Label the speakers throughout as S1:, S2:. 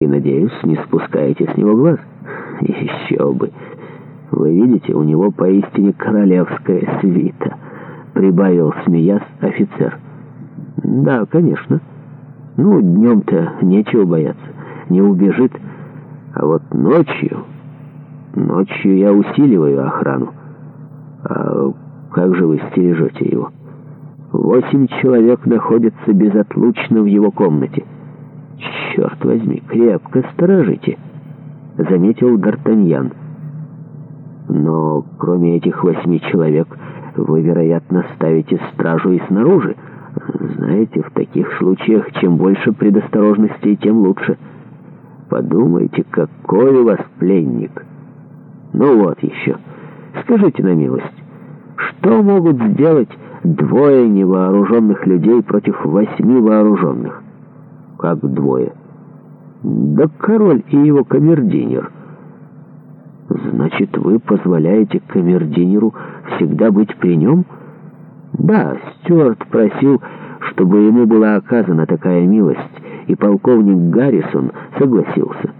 S1: и, надеюсь, не спускаете с него глаз? Еще бы! Вы видите, у него поистине королевская свита», — прибавил, смеясь, офицер. «Да, конечно. Ну, днем-то нечего бояться, не убежит. А вот ночью... Ночью я усиливаю охрану. А как же вы стережете его? Восемь человек находятся безотлучно в его комнате» черт возьми, крепко сторожите», — заметил Д'Артаньян. «Но кроме этих восьми человек вы, вероятно, ставите стражу и снаружи. Знаете, в таких случаях чем больше предосторожностей, тем лучше. Подумайте, какой у вас пленник. Ну вот еще. Скажите на милость, что могут сделать двое невооруженных людей против восьми вооруженных?» «Как двое?» Да король и его камердинер. Значит, вы позволяете камердинеру всегда быть при нем? Да, Стюарт просил, чтобы ему была оказана такая милость, и полковник Гаррисон согласился.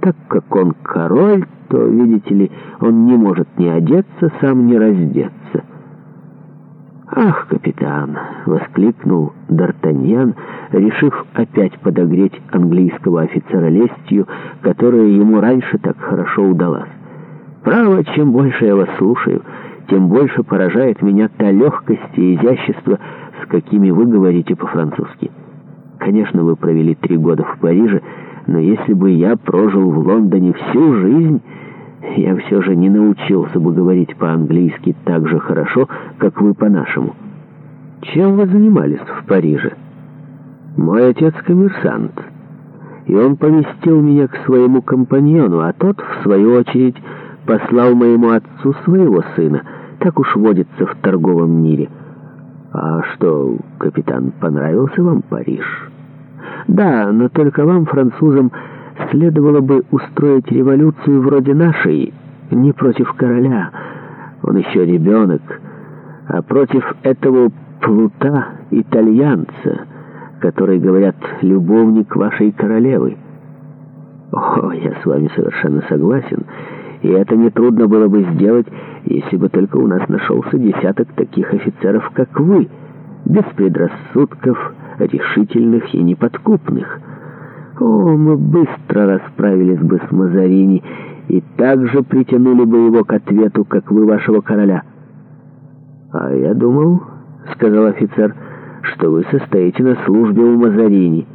S1: Так как он король, то, видите ли, он не может ни одеться, сам не раздет. «Ах, капитан!» — воскликнул Д'Артаньян, решив опять подогреть английского офицера лестью, которая ему раньше так хорошо удалась. «Право, чем больше я вас слушаю, тем больше поражает меня та легкость и изящество, с какими вы говорите по-французски. Конечно, вы провели три года в Париже, но если бы я прожил в Лондоне всю жизнь...» я все же не научился бы говорить по-английски так же хорошо, как вы по-нашему. Чем вы занимались в Париже? Мой отец коммерсант, и он поместил меня к своему компаньону, а тот, в свою очередь, послал моему отцу своего сына. Так уж водится в торговом мире. А что, капитан, понравился вам Париж? Да, но только вам, французам, следовало бы устроить революцию вроде нашей, не против короля, он еще ребенок, а против этого плута итальянца, который, говорят, любовник вашей королевы. О, я с вами совершенно согласен, и это нетрудно было бы сделать, если бы только у нас нашелся десяток таких офицеров, как вы, без предрассудков, решительных и неподкупных». О, мы быстро расправились бы с Мазарини и так же притянули бы его к ответу, как вы вашего короля. — А я думал, — сказал офицер, — что вы состоите на службе у Мазарини,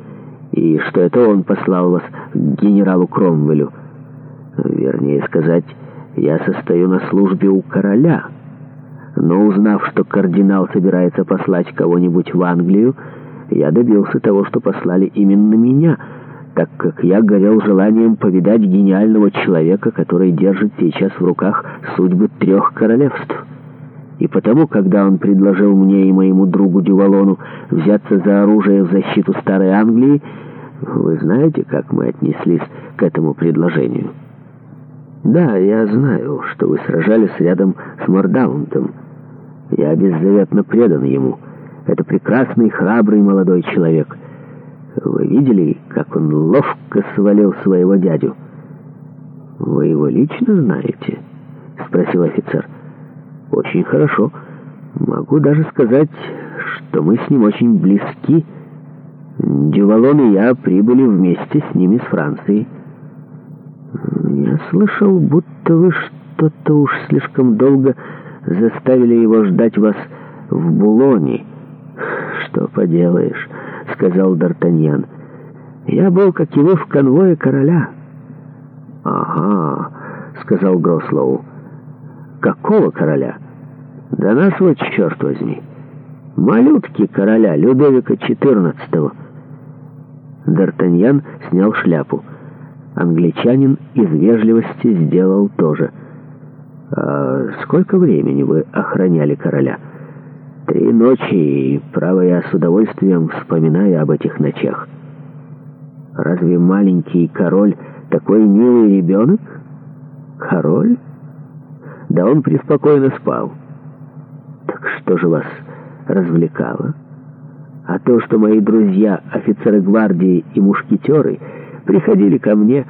S1: и что это он послал вас к генералу Кромвелю. Вернее сказать, я состою на службе у короля. Но узнав, что кардинал собирается послать кого-нибудь в Англию, я добился того, что послали именно меня — так как я горел желанием повидать гениального человека, который держит сейчас в руках судьбы трех королевств. И потому, когда он предложил мне и моему другу Дювалону взяться за оружие в защиту Старой Англии, вы знаете, как мы отнеслись к этому предложению? Да, я знаю, что вы сражались рядом с Мордаунтом. Я беззаветно предан ему. Это прекрасный, храбрый молодой человек — вы видели, как он ловко свалил своего дядю? Вы его лично знаете? Спросил офицер. Очень хорошо. Могу даже сказать, что мы с ним очень близки. Дювалон и я прибыли вместе с ними с Франции. Я слышал, будто вы что-то уж слишком долго заставили его ждать вас в Булоне. Что поделаешь сказал Д'Артаньян. «Я был, как его, в конвое короля». «Ага», — сказал Грослоу. «Какого короля?» «Да нас вот черт возьми! Малютки короля Людовика XIV!» Д'Артаньян снял шляпу. Англичанин из вежливости сделал то же. «А сколько времени вы охраняли короля?» Три ночи, право я с удовольствием вспоминаю об этих ночах. Разве маленький король такой милый ребенок? Король? Да он преспокойно спал. Так что же вас развлекало? А то, что мои друзья, офицеры гвардии и мушкетеры, приходили ко мне